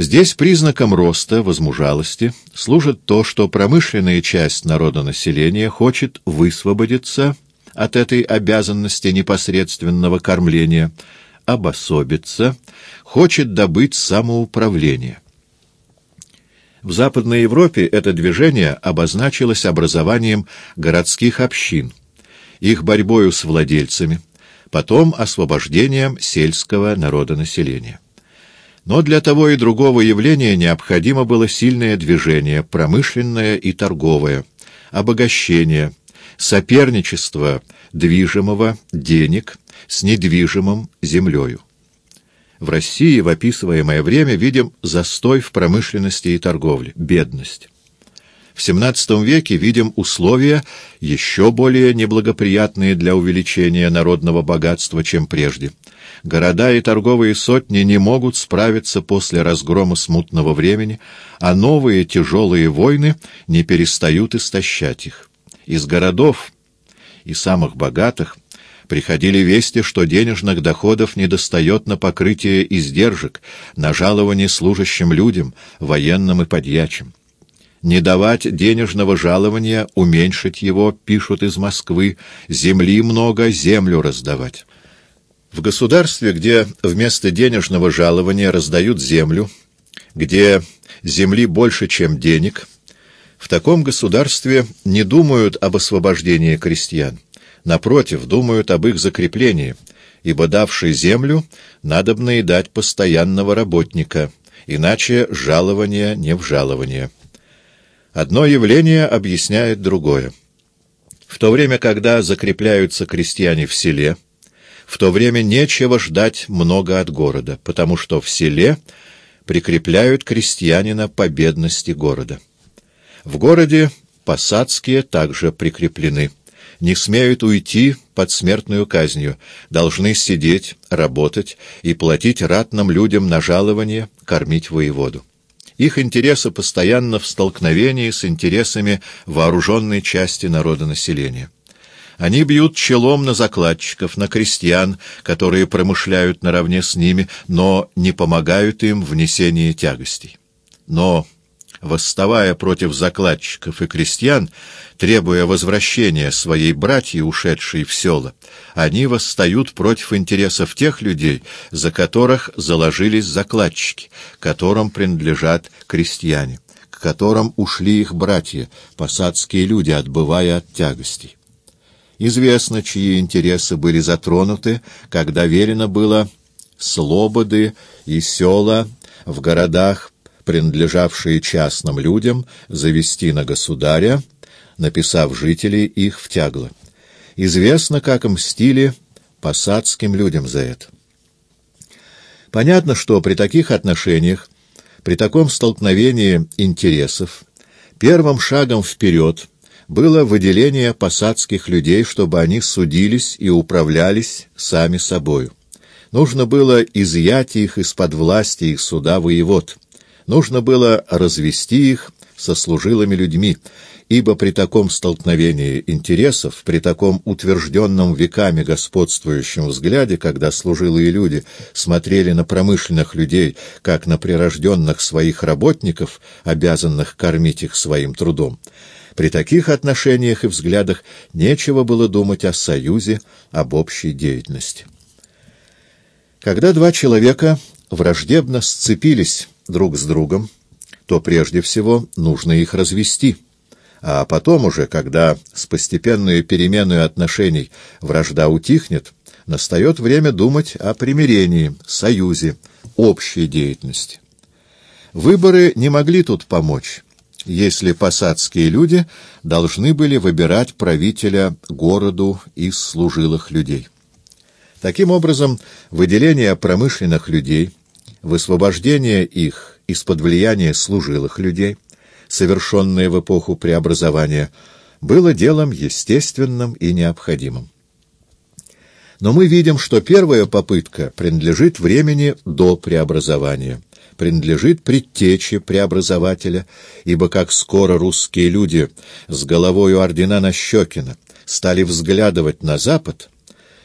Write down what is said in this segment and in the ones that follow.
Здесь признаком роста, возмужалости, служит то, что промышленная часть народонаселения хочет высвободиться от этой обязанности непосредственного кормления, обособиться, хочет добыть самоуправление. В Западной Европе это движение обозначилось образованием городских общин, их борьбою с владельцами, потом освобождением сельского народонаселения. Но для того и другого явления необходимо было сильное движение, промышленное и торговое, обогащение, соперничество движимого денег с недвижимым землею. В России в описываемое время видим застой в промышленности и торговле, бедность. В XVII веке видим условия еще более неблагоприятные для увеличения народного богатства, чем прежде. Города и торговые сотни не могут справиться после разгрома смутного времени, а новые тяжелые войны не перестают истощать их. Из городов и самых богатых приходили вести, что денежных доходов недостает на покрытие издержек, на жалование служащим людям, военным и подьячим. Не давать денежного жалования, уменьшить его, пишут из Москвы, земли много, землю раздавать. В государстве, где вместо денежного жалования раздают землю, где земли больше, чем денег, в таком государстве не думают об освобождении крестьян. Напротив, думают об их закреплении, ибо давший землю, надобно и дать постоянного работника, иначе жалование не в жалование. Одно явление объясняет другое. В то время, когда закрепляются крестьяне в селе, в то время нечего ждать много от города, потому что в селе прикрепляют крестьянина по бедности города. В городе посадские также прикреплены не смеют уйти под смертную казнью, должны сидеть, работать и платить ратным людям на жалование, кормить воеводу. Их интересы постоянно в столкновении с интересами вооруженной части народонаселения. Они бьют челом на закладчиков, на крестьян, которые промышляют наравне с ними, но не помогают им в несении тягостей. Но восставая против закладчиков и крестьян, требуя возвращения своей братьи, ушедшей в села, они восстают против интересов тех людей, за которых заложились закладчики, которым принадлежат крестьяне, к которым ушли их братья, посадские люди, отбывая от тягостей. Известно, чьи интересы были затронуты, когда велено было слободы и села в городах принадлежавшие частным людям, завести на государя, написав жителей их в тягло. Известно, как мстили посадским людям за это. Понятно, что при таких отношениях, при таком столкновении интересов, первым шагом вперед было выделение посадских людей, чтобы они судились и управлялись сами собою. Нужно было изъять их из-под власти их суда воевод — Нужно было развести их со служилыми людьми, ибо при таком столкновении интересов, при таком утвержденном веками господствующем взгляде, когда служилые люди смотрели на промышленных людей, как на прирожденных своих работников, обязанных кормить их своим трудом, при таких отношениях и взглядах нечего было думать о союзе, об общей деятельности. Когда два человека враждебно сцепились друг с другом, то прежде всего нужно их развести, а потом уже, когда с постепенной переменой отношений вражда утихнет, настает время думать о примирении, союзе, общей деятельности. Выборы не могли тут помочь, если посадские люди должны были выбирать правителя городу из служилых людей. Таким образом, выделение промышленных людей – высвобождение их из-под влияния служилых людей, совершенное в эпоху преобразования, было делом естественным и необходимым. Но мы видим, что первая попытка принадлежит времени до преобразования, принадлежит предтече преобразователя, ибо как скоро русские люди с головою ордена Нащекина стали взглядывать на Запад,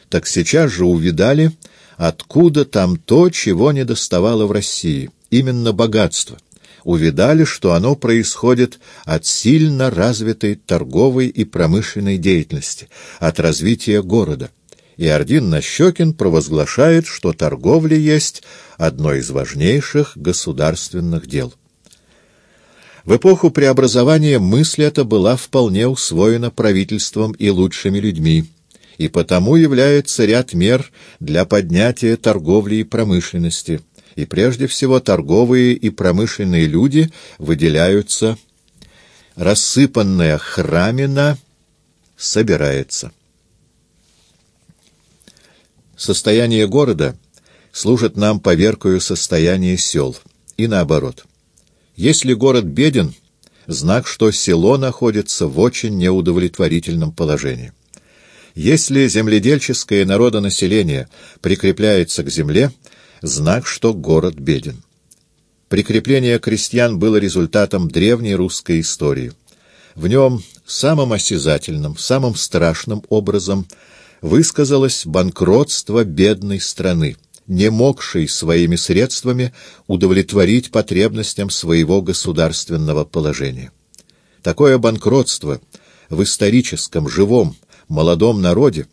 так сейчас же увидали откуда там то, чего не доставало в России, именно богатство, увидали, что оно происходит от сильно развитой торговой и промышленной деятельности, от развития города. И Ордин Нащекин провозглашает, что торговля есть одно из важнейших государственных дел. В эпоху преобразования мысль эта была вполне усвоена правительством и лучшими людьми, и потому является ряд мер для поднятия торговли и промышленности – и прежде всего торговые и промышленные люди выделяются. Рассыпанная храмина собирается. Состояние города служит нам поверкою состояния сел, и наоборот. Если город беден, знак, что село находится в очень неудовлетворительном положении. Если земледельческое народонаселение прикрепляется к земле, знак, что город беден. Прикрепление крестьян было результатом древней русской истории. В нем самым осязательным, самым страшным образом высказалось банкротство бедной страны, не могшей своими средствами удовлетворить потребностям своего государственного положения. Такое банкротство в историческом, живом, молодом народе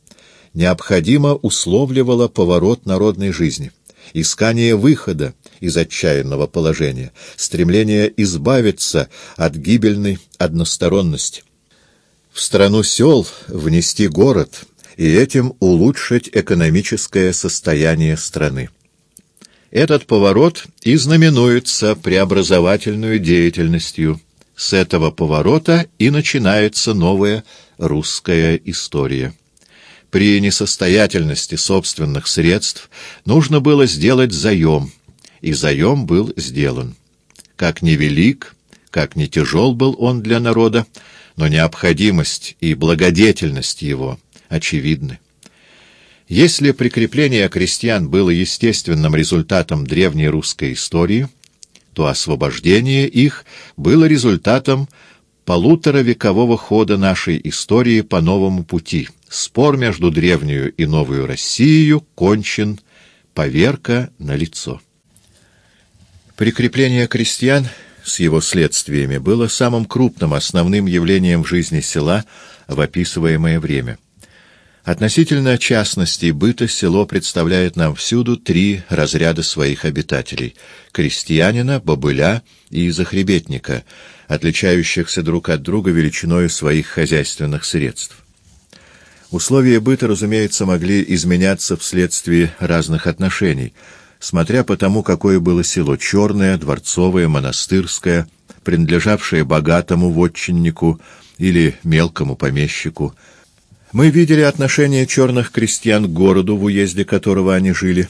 необходимо условливало поворот народной жизни – искание выхода из отчаянного положения, стремление избавиться от гибельной односторонности. В страну сел внести город и этим улучшить экономическое состояние страны. Этот поворот и знаменуется преобразовательной деятельностью. С этого поворота и начинается новая русская история. При несостоятельности собственных средств нужно было сделать заем, и заем был сделан. Как невелик, как не тяжел был он для народа, но необходимость и благодетельность его очевидны. Если прикрепление крестьян было естественным результатом древней русской истории, то освобождение их было результатом полуторавекового хода нашей истории по новому пути — Спор между древнюю и новую Россией кончен, поверка на лицо. Прикрепление крестьян с его следствиями было самым крупным основным явлением в жизни села в описываемое время. Относительно частностей быта село представляет нам всюду три разряда своих обитателей — крестьянина, бобыля и захребетника, отличающихся друг от друга величиной своих хозяйственных средств. Условия быта, разумеется, могли изменяться вследствие разных отношений, смотря по тому, какое было село — черное, дворцовое, монастырское, принадлежавшее богатому вотчиннику или мелкому помещику. Мы видели отношение черных крестьян к городу, в уезде которого они жили,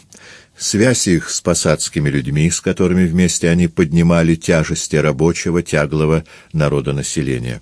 связь их с посадскими людьми, с которыми вместе они поднимали тяжести рабочего, тяглого народонаселения.